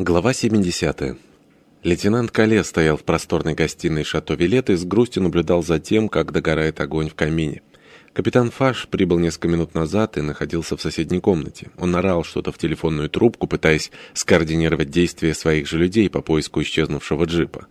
Глава 70. Лейтенант Кале стоял в просторной гостиной шато Вилет и с грустью наблюдал за тем, как догорает огонь в камине. Капитан Фаш прибыл несколько минут назад и находился в соседней комнате. Он орал что-то в телефонную трубку, пытаясь скоординировать действия своих же людей по поиску исчезнувшего джипа.